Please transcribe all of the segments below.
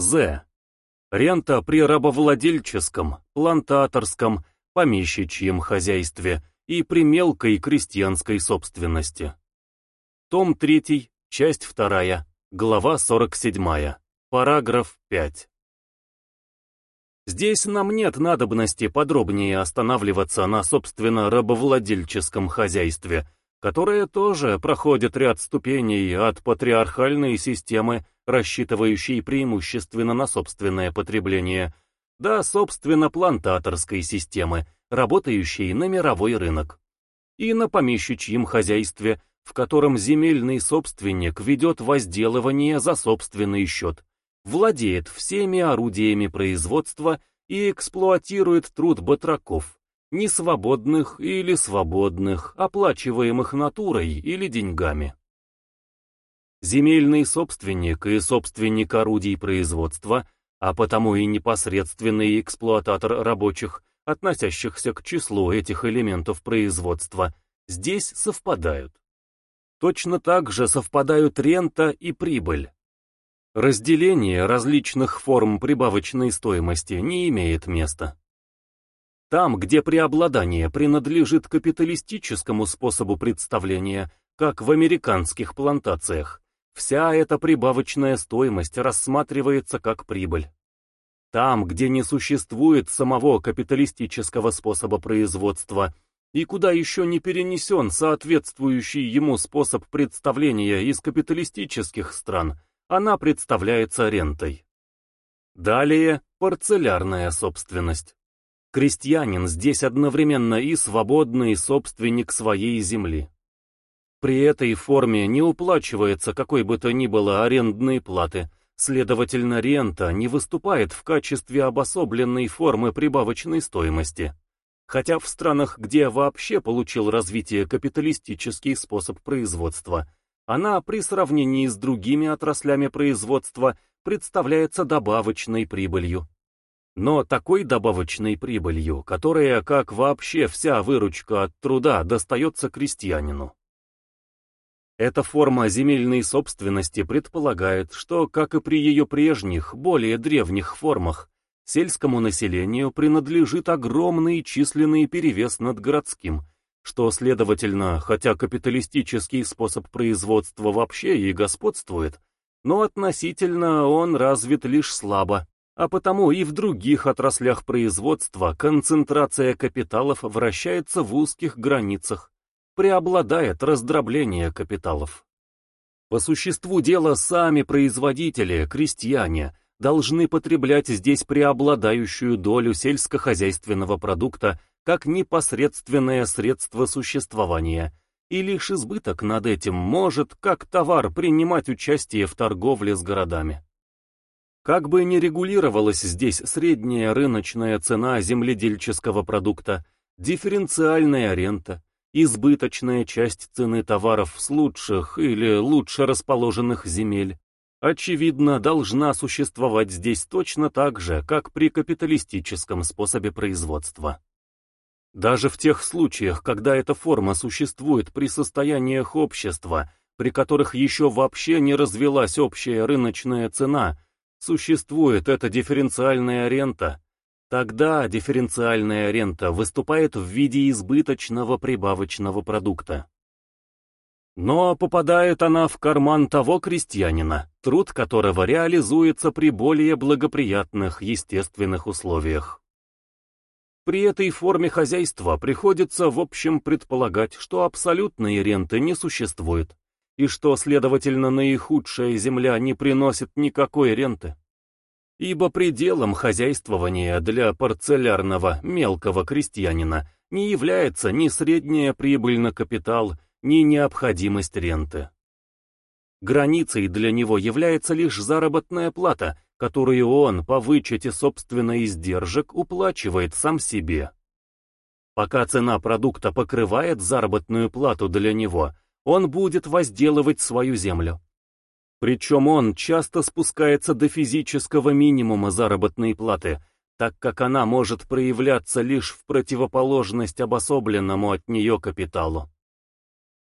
З. Рента при рабовладельческом, плантаторском, помещичьем хозяйстве и при мелкой крестьянской собственности. Том 3, часть 2, глава 47, параграф 5. Здесь нам нет надобности подробнее останавливаться на собственно рабовладельческом хозяйстве, которое тоже проходит ряд ступеней от патриархальной системы, рассчитывающей преимущественно на собственное потребление, до собственно плантаторской системы, работающей на мировой рынок, и на помещичьем хозяйстве, в котором земельный собственник ведет возделывание за собственный счет, владеет всеми орудиями производства и эксплуатирует труд батраков, несвободных или свободных, оплачиваемых натурой или деньгами. Земельный собственник и собственник орудий производства, а потому и непосредственный эксплуататор рабочих, относящихся к числу этих элементов производства, здесь совпадают. Точно так же совпадают рента и прибыль. Разделение различных форм прибавочной стоимости не имеет места. Там, где преобладание принадлежит капиталистическому способу представления, как в американских плантациях, вся эта прибавочная стоимость рассматривается как прибыль. Там, где не существует самого капиталистического способа производства и куда еще не перенесен соответствующий ему способ представления из капиталистических стран – она представляется рентой. Далее парцелярная собственность. Крестьянин здесь одновременно и свободный собственник своей земли. При этой форме не уплачивается какой бы то ни было арендной платы, следовательно рента не выступает в качестве обособленной формы прибавочной стоимости. Хотя в странах, где вообще получил развитие капиталистический способ производства – она при сравнении с другими отраслями производства представляется добавочной прибылью. Но такой добавочной прибылью, которая, как вообще вся выручка от труда, достается крестьянину. Эта форма земельной собственности предполагает, что, как и при ее прежних, более древних формах, сельскому населению принадлежит огромный численный перевес над городским, что, следовательно, хотя капиталистический способ производства вообще и господствует, но относительно он развит лишь слабо, а потому и в других отраслях производства концентрация капиталов вращается в узких границах, преобладает раздробление капиталов. По существу дела сами производители, крестьяне, должны потреблять здесь преобладающую долю сельскохозяйственного продукта как непосредственное средство существования, и лишь избыток над этим может, как товар, принимать участие в торговле с городами. Как бы ни регулировалась здесь средняя рыночная цена земледельческого продукта, дифференциальная рента, избыточная часть цены товаров с лучших или лучше расположенных земель, очевидно, должна существовать здесь точно так же, как при капиталистическом способе производства. Даже в тех случаях, когда эта форма существует при состояниях общества, при которых еще вообще не развелась общая рыночная цена, существует эта дифференциальная рента, тогда дифференциальная рента выступает в виде избыточного прибавочного продукта. Но попадает она в карман того крестьянина, труд которого реализуется при более благоприятных естественных условиях. При этой форме хозяйства приходится в общем предполагать, что абсолютной ренты не существует, и что, следовательно, наихудшая земля не приносит никакой ренты. Ибо пределом хозяйствования для парцелярного мелкого крестьянина не является ни средняя прибыль на капитал, ни необходимость ренты. Границей для него является лишь заработная плата, которую он по вычете собственной издержек уплачивает сам себе. Пока цена продукта покрывает заработную плату для него, он будет возделывать свою землю. Причем он часто спускается до физического минимума заработной платы, так как она может проявляться лишь в противоположность обособленному от нее капиталу.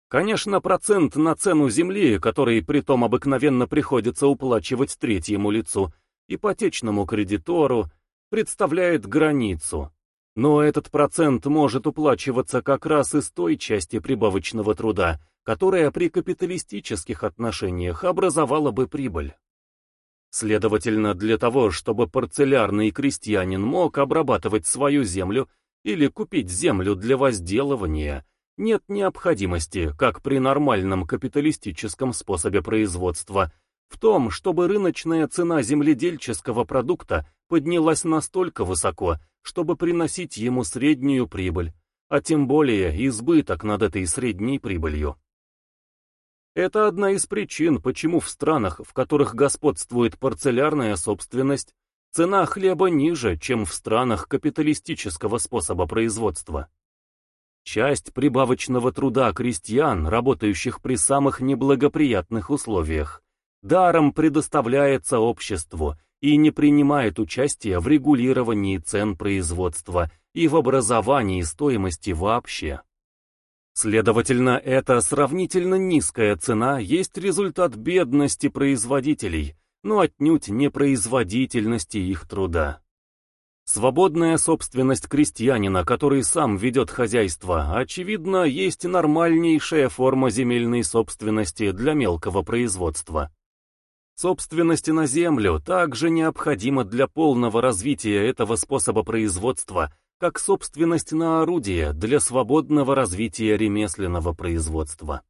Конечно, процент на цену земли, который притом обыкновенно приходится уплачивать третьему лицу, ипотечному кредитору, представляет границу, но этот процент может уплачиваться как раз из той части прибавочного труда, которая при капиталистических отношениях образовала бы прибыль. Следовательно, для того, чтобы парцелярный крестьянин мог обрабатывать свою землю или купить землю для возделывания, нет необходимости, как при нормальном капиталистическом способе производства, в том, чтобы рыночная цена земледельческого продукта поднялась настолько высоко, чтобы приносить ему среднюю прибыль, а тем более избыток над этой средней прибылью. Это одна из причин, почему в странах, в которых господствует парцелярная собственность, цена хлеба ниже, чем в странах капиталистического способа производства. Часть прибавочного труда крестьян, работающих при самых неблагоприятных условиях, даром предоставляется обществу и не принимает участия в регулировании цен производства и в образовании стоимости вообще. Следовательно, эта сравнительно низкая цена есть результат бедности производителей, но отнюдь не производительности их труда. Свободная собственность крестьянина, который сам ведет хозяйство, очевидно, есть нормальнейшая форма земельной собственности для мелкого производства. Собственность на землю также необходима для полного развития этого способа производства – как собственность на орудие для свободного развития ремесленного производства.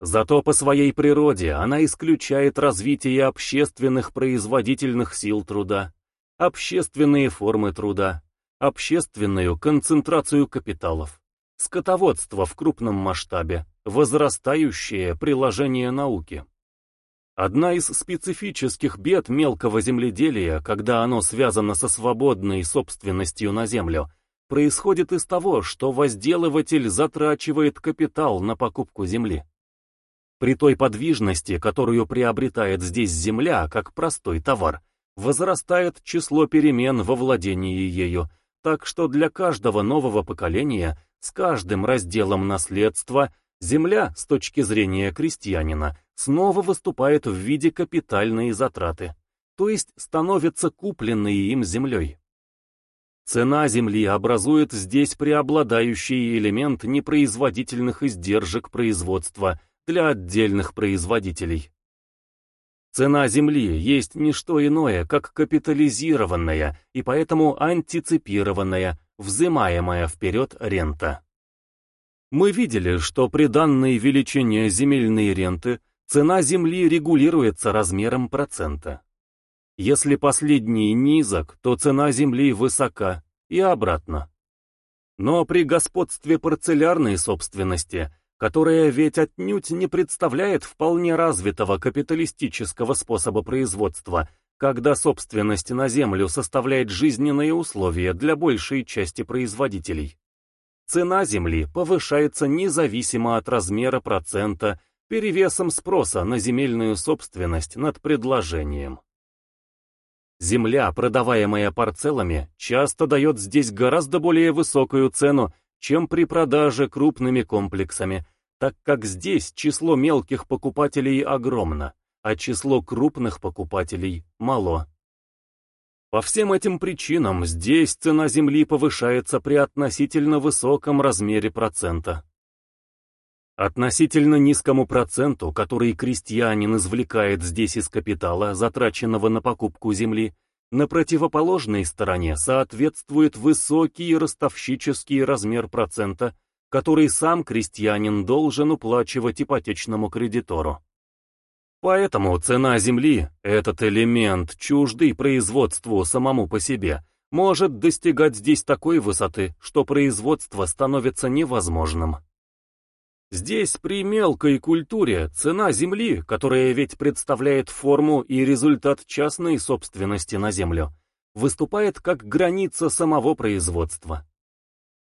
Зато по своей природе она исключает развитие общественных производительных сил труда, общественные формы труда, общественную концентрацию капиталов, скотоводство в крупном масштабе, возрастающее приложение науки. Одна из специфических бед мелкого земледелия, когда оно связано со свободной собственностью на землю, происходит из того, что возделыватель затрачивает капитал на покупку земли. При той подвижности, которую приобретает здесь земля как простой товар, возрастает число перемен во владении ею, так что для каждого нового поколения с каждым разделом наследства земля, с точки зрения крестьянина, снова выступает в виде капитальной затраты, то есть становится купленной им землей. Цена земли образует здесь преобладающий элемент непроизводительных издержек производства для отдельных производителей. Цена земли есть не что иное, как капитализированная и поэтому антиципированная, взимаемая вперед рента. Мы видели, что при данной величине земельной ренты Цена земли регулируется размером процента. Если последний низок, то цена земли высока, и обратно. Но при господстве парцелярной собственности, которая ведь отнюдь не представляет вполне развитого капиталистического способа производства, когда собственность на землю составляет жизненные условия для большей части производителей. Цена земли повышается независимо от размера процента перевесом спроса на земельную собственность над предложением. Земля, продаваемая парцелами, часто дает здесь гораздо более высокую цену, чем при продаже крупными комплексами, так как здесь число мелких покупателей огромно, а число крупных покупателей мало. По всем этим причинам здесь цена земли повышается при относительно высоком размере процента. Относительно низкому проценту, который крестьянин извлекает здесь из капитала, затраченного на покупку земли, на противоположной стороне соответствует высокий ростовщический размер процента, который сам крестьянин должен уплачивать ипотечному кредитору. Поэтому цена земли, этот элемент, чуждый производству самому по себе, может достигать здесь такой высоты, что производство становится невозможным. Здесь при мелкой культуре цена земли, которая ведь представляет форму и результат частной собственности на землю, выступает как граница самого производства.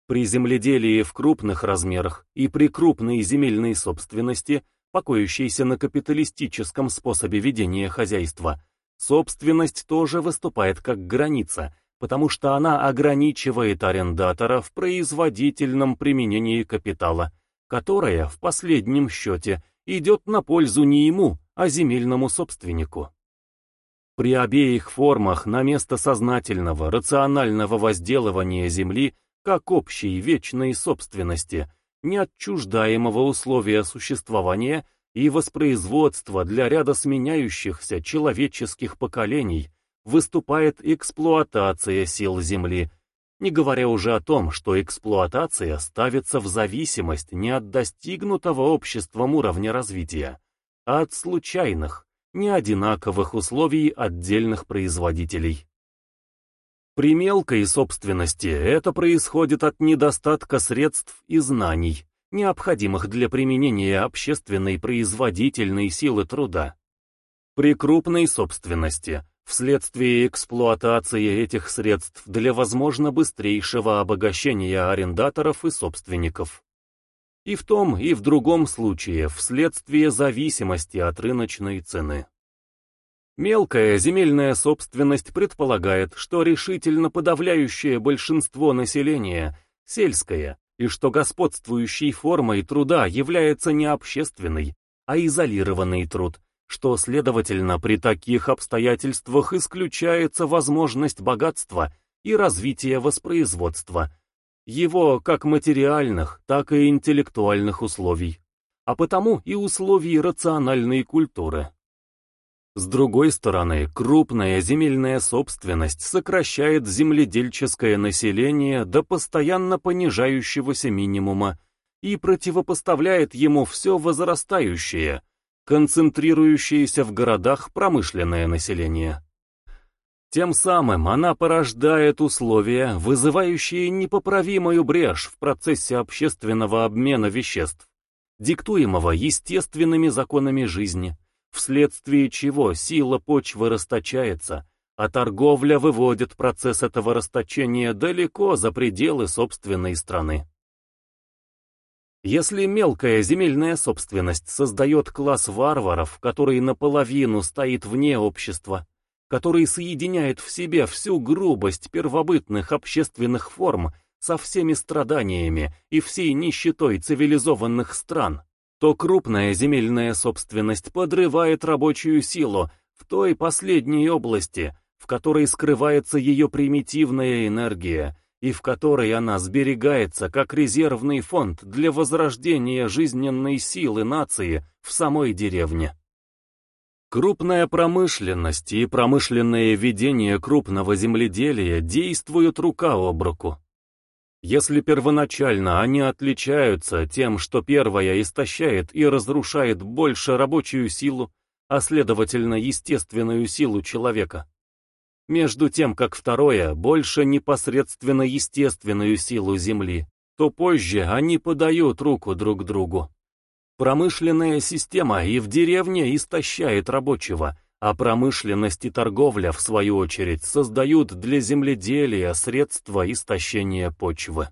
При земледелии в крупных размерах и при крупной земельной собственности, покоящейся на капиталистическом способе ведения хозяйства, собственность тоже выступает как граница, потому что она ограничивает арендатора в производительном применении капитала – которая, в последнем счете, идет на пользу не ему, а земельному собственнику. При обеих формах на место сознательного, рационального возделывания земли как общей вечной собственности, неотчуждаемого условия существования и воспроизводства для ряда сменяющихся человеческих поколений, выступает эксплуатация сил Земли, не говоря уже о том, что эксплуатация ставится в зависимость не от достигнутого обществом уровня развития, а от случайных, неодинаковых условий отдельных производителей. При мелкой собственности это происходит от недостатка средств и знаний, необходимых для применения общественной производительной силы труда. При крупной собственности, вследствие эксплуатации этих средств для возможно быстрейшего обогащения арендаторов и собственников. И в том, и в другом случае вследствие зависимости от рыночной цены. Мелкая земельная собственность предполагает, что решительно подавляющее большинство населения – сельское, и что господствующей формой труда является не общественный, а изолированный труд, что, следовательно, при таких обстоятельствах исключается возможность богатства и развития воспроизводства – его как материальных, так и интеллектуальных условий, а потому и условий рациональной культуры. С другой стороны, крупная земельная собственность сокращает земледельческое население до постоянно понижающегося минимума и противопоставляет ему все возрастающее, концентрирующееся в городах промышленное население. Тем самым она порождает условия, вызывающие непоправимую брешь в процессе общественного обмена веществ, диктуемого естественными законами жизни, вследствие чего сила почвы расточается, а торговля выводит процесс этого расточения далеко за пределы собственной страны. Если мелкая земельная собственность создает класс варваров, который наполовину стоит вне общества, который соединяет в себе всю грубость первобытных общественных форм со всеми страданиями и всей нищетой цивилизованных стран, то крупная земельная собственность подрывает рабочую силу в той последней области, в которой скрывается ее примитивная энергия, и в которой она сберегается как резервный фонд для возрождения жизненной силы нации в самой деревне. Крупная промышленность и промышленное ведение крупного земледелия действуют рука об руку. Если первоначально они отличаются тем, что первая истощает и разрушает больше рабочую силу, а следовательно естественную силу человека, между тем как второе больше непосредственно естественную силу Земли, то позже они подают руку друг другу. Промышленная система и в деревне истощает рабочего, а промышленность и торговля, в свою очередь, создают для земледелия средства истощения почвы.